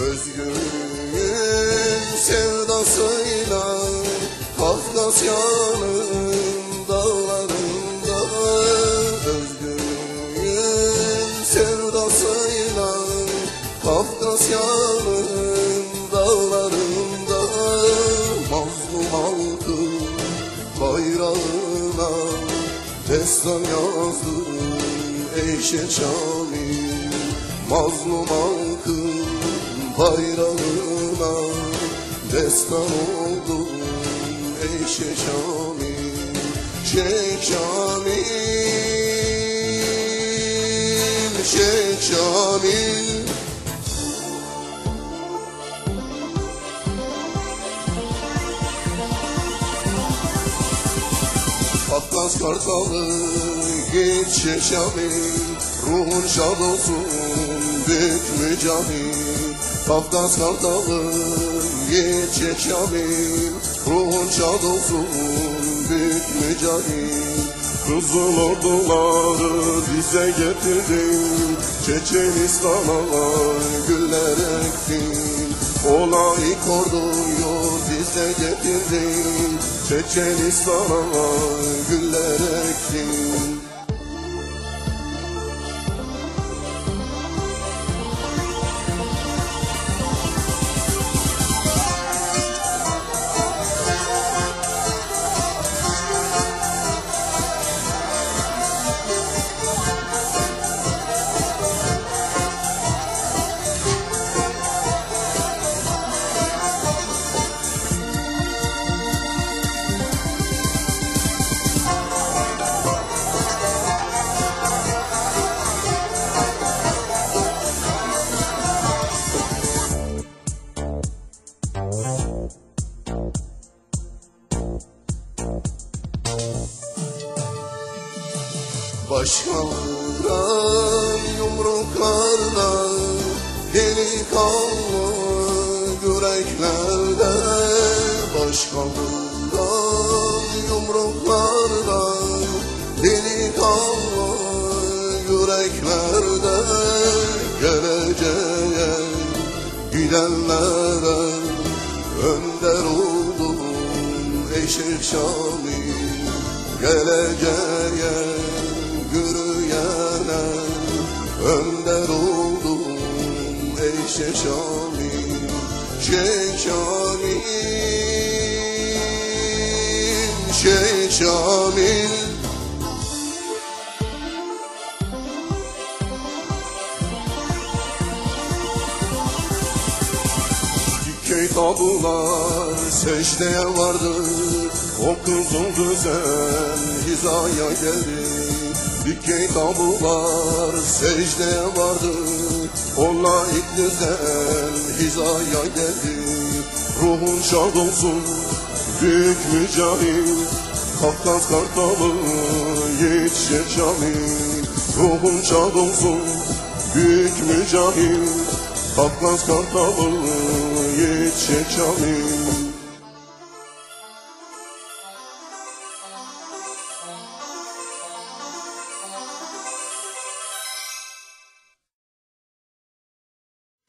Özgürlüğün sevdasıyla Kafkasya'nın dağlarında Özgürlüğün sevdasıyla Kafkasya'nın dağlarında Mazlum halkın bayrağına Destan yazdım Eyşe Camil Mazlum halkın bayrağına Destan oldum ey Şamil Şeyh Şamil Atlas kartalı git şeşami Ruhun şad olsun büyük mücahit Kafkas kartalı git şeşami Ruhun şad olsun büyük mücahit Kızıl orduları bize getirdin Çeçenistan'a güller ektin Olay orduyu bize getirdin Çeçenistan'a güller ektin Başkalardan yumruklarla Delikanlı yüreklerde. Başkalardan yumruklarla Delikanlı yüreklerde. Geleceğe gidenlere Önder oldum eşek Şamil Geleceğe yürüyene önder oldum ey Şeşamil Şeşamil Dikey tabular secdeye vardı O kızıl düzen hizaya geldi Dikey tabular secdeye vardı. O layık düzen hizaya geldi. Ruhun şad olsun büyük mücahit Kafkas kartalı yiğit Şamil Ruhun şad olsun büyük mücahit Kafkas kartalı yiğit Şamil